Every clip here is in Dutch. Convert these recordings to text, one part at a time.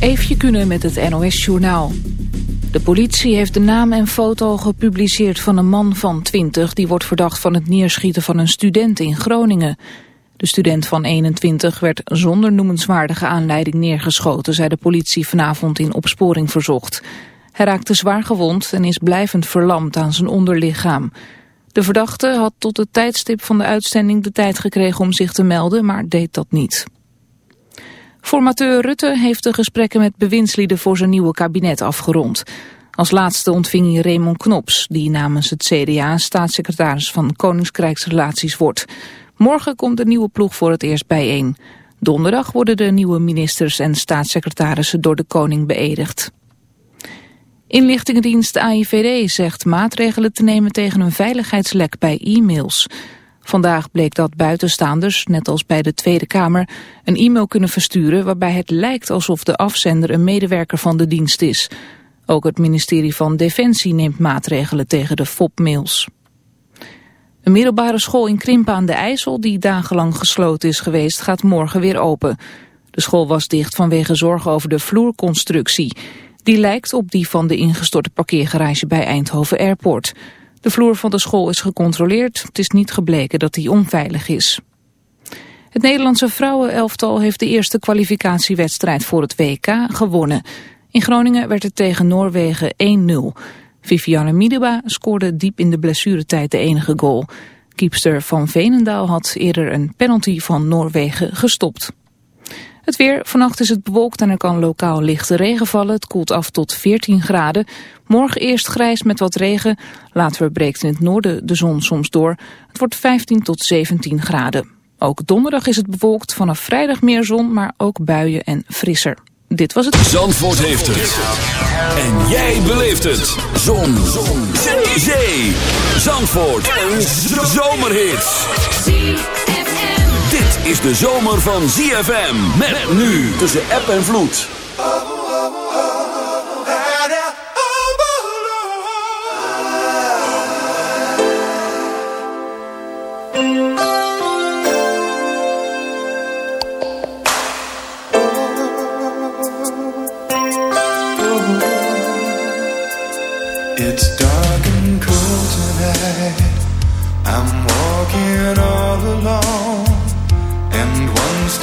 Eefje kunnen met het NOS-journaal. De politie heeft de naam en foto gepubliceerd van een man van 20... die wordt verdacht van het neerschieten van een student in Groningen. De student van 21 werd zonder noemenswaardige aanleiding neergeschoten... zei de politie vanavond in opsporing verzocht. Hij raakte zwaar gewond en is blijvend verlamd aan zijn onderlichaam. De verdachte had tot het tijdstip van de uitzending de tijd gekregen om zich te melden... maar deed dat niet. Formateur Rutte heeft de gesprekken met bewindslieden voor zijn nieuwe kabinet afgerond. Als laatste ontving hij Raymond Knops, die namens het CDA staatssecretaris van Koningskrijksrelaties wordt. Morgen komt de nieuwe ploeg voor het eerst bijeen. Donderdag worden de nieuwe ministers en staatssecretarissen door de koning beëdigd. Inlichtingendienst AIVD zegt maatregelen te nemen tegen een veiligheidslek bij e-mails. Vandaag bleek dat buitenstaanders, net als bij de Tweede Kamer, een e-mail kunnen versturen waarbij het lijkt alsof de afzender een medewerker van de dienst is. Ook het ministerie van Defensie neemt maatregelen tegen de FOP-mails. Een middelbare school in Krimpen aan de IJssel, die dagenlang gesloten is geweest, gaat morgen weer open. De school was dicht vanwege zorgen over de vloerconstructie. Die lijkt op die van de ingestorte parkeergarage bij Eindhoven Airport. De vloer van de school is gecontroleerd. Het is niet gebleken dat die onveilig is. Het Nederlandse vrouwenelftal heeft de eerste kwalificatiewedstrijd voor het WK gewonnen. In Groningen werd het tegen Noorwegen 1-0. Viviane Miedema scoorde diep in de blessuretijd de enige goal. Kiepster van Veenendaal had eerder een penalty van Noorwegen gestopt. Het weer, vannacht is het bewolkt en er kan lokaal lichte regen vallen. Het koelt af tot 14 graden. Morgen eerst grijs met wat regen. Later breekt in het noorden de zon soms door. Het wordt 15 tot 17 graden. Ook donderdag is het bewolkt. Vanaf vrijdag meer zon, maar ook buien en frisser. Dit was het... Zandvoort heeft het. En jij beleeft het. Zon. zon. Zee. Zandvoort. Een zomerhit dit is de zomer van ZFM. Met nu tussen app en vloed. It's dark and cold tonight. I'm walking all alone.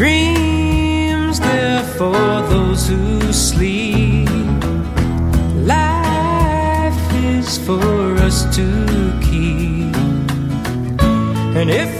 Dreams there for those who sleep. Life is for us to keep. And if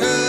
answer.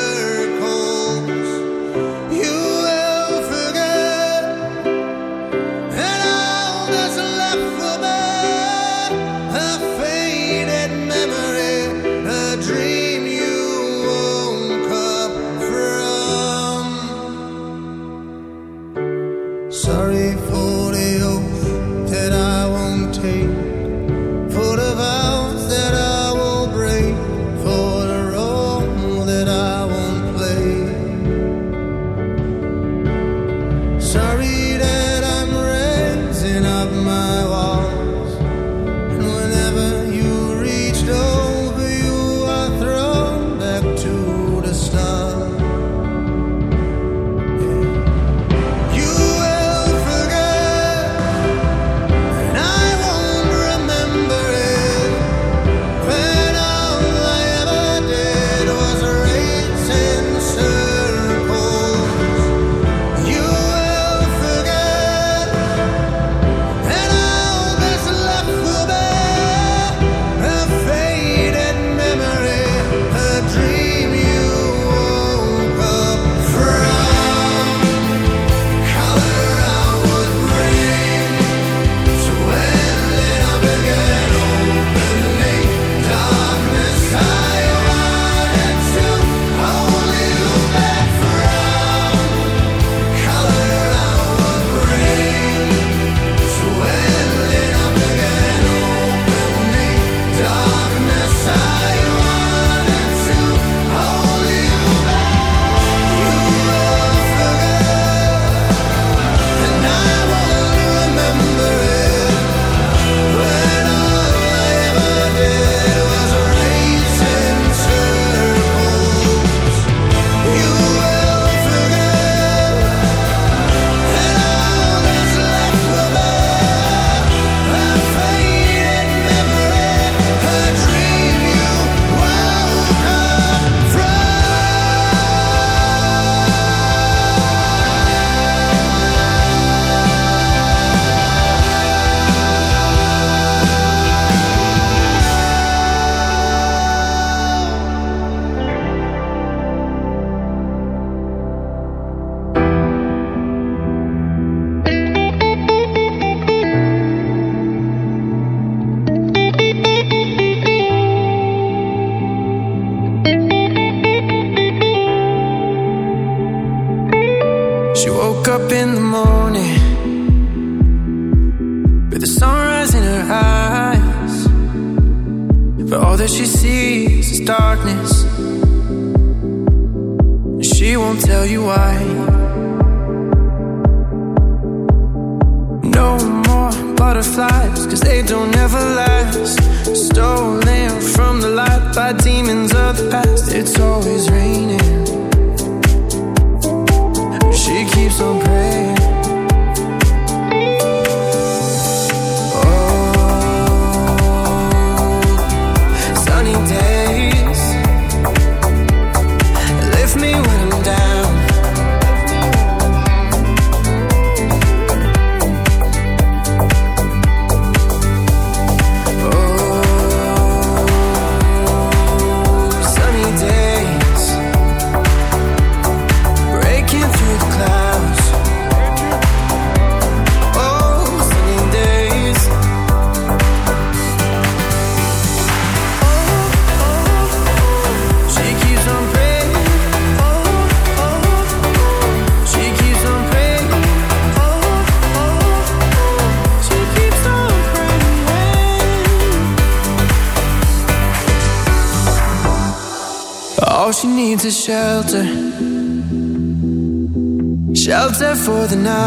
for the night.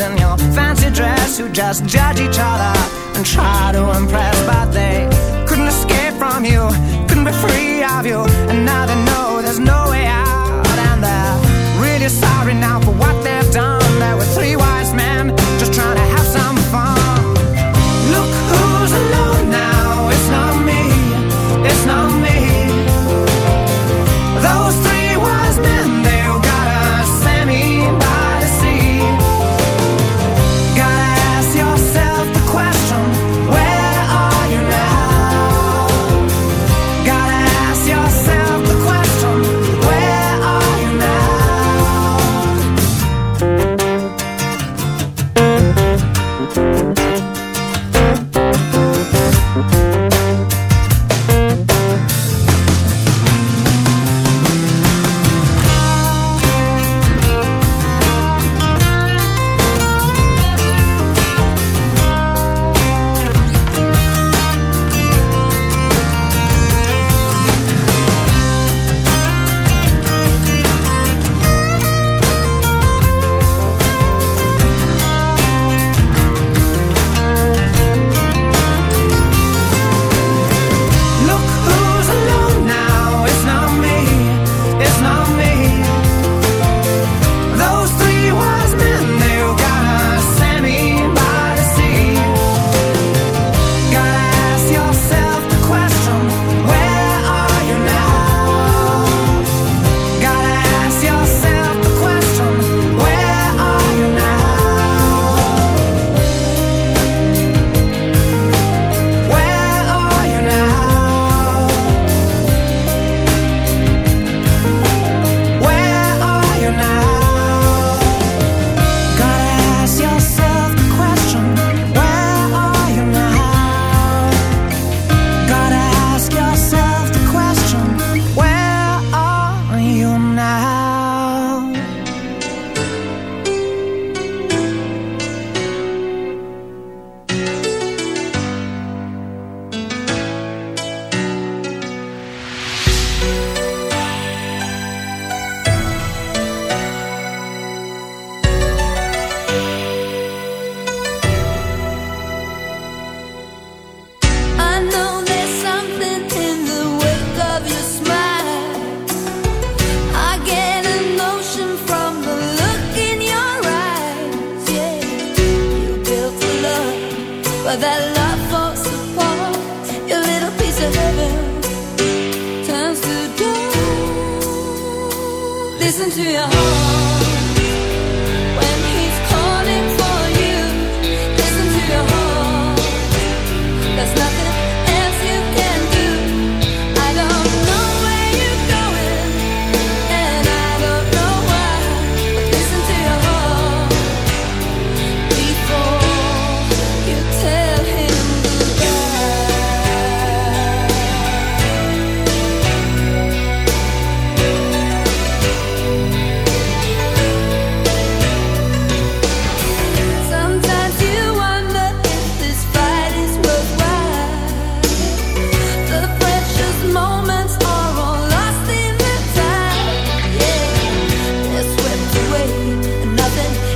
in your fancy dress. Who just judge each other and try to impress, but they couldn't escape from you, couldn't be free of you, and now they know there's no way out, and they're really sorry now for what they've done. Nothing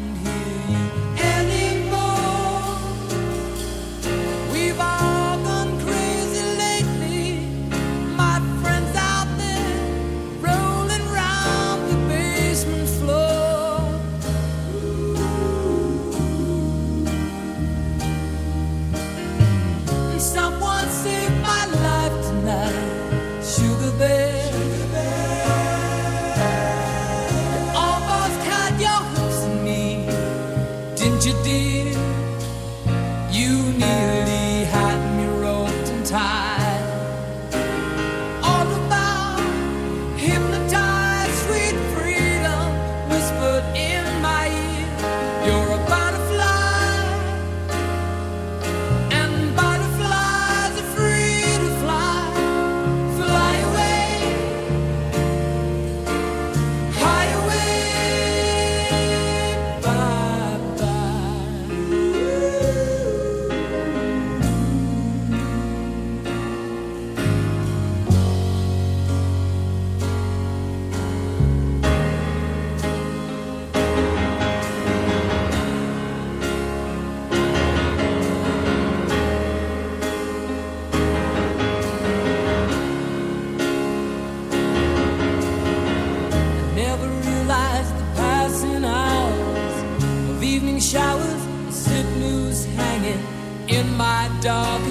dark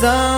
sun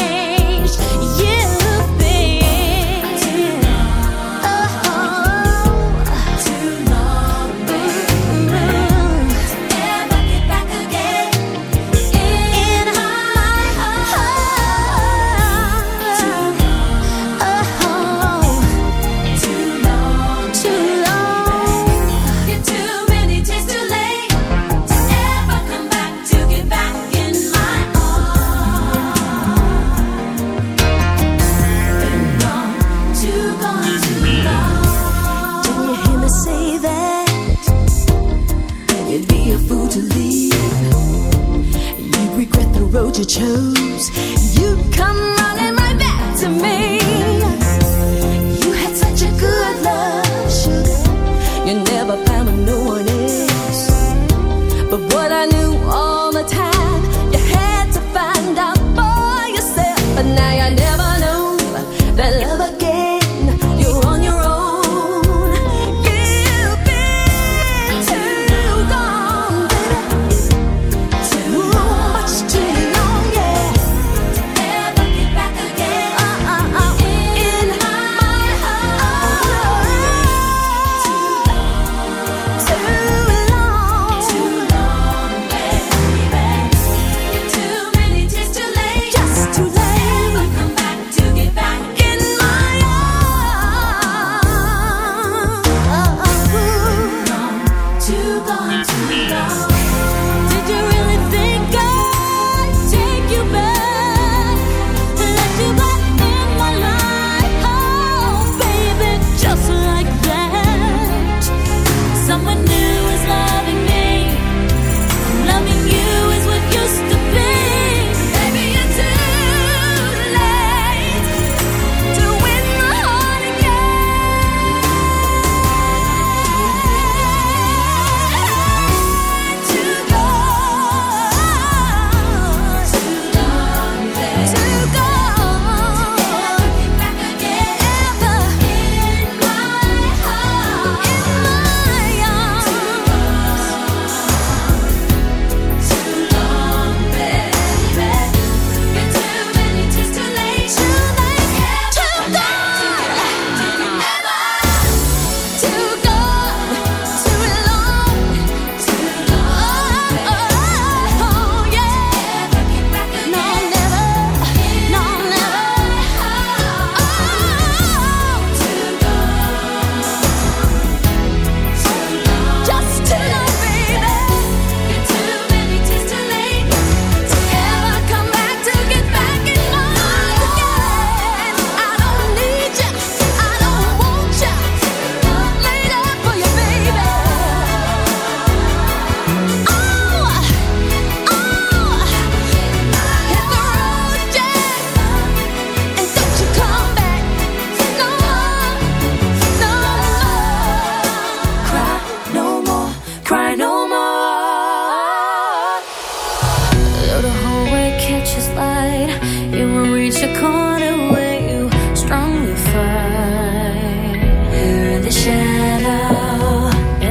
road you chose. You come.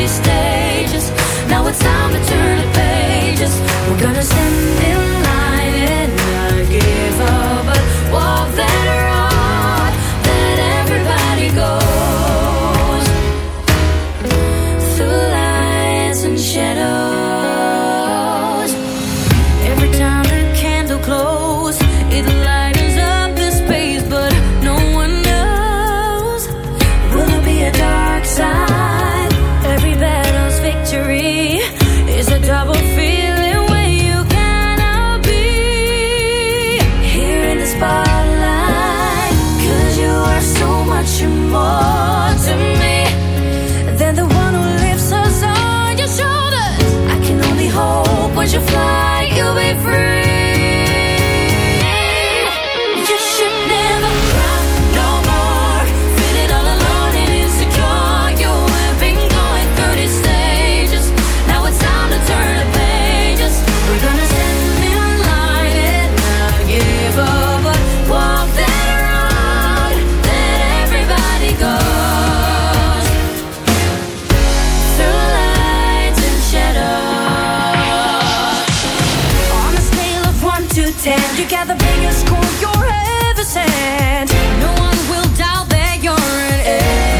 many stages. Now it's time to turn the pages. We're gonna send it. just hold your ever hand. No one will doubt that you're an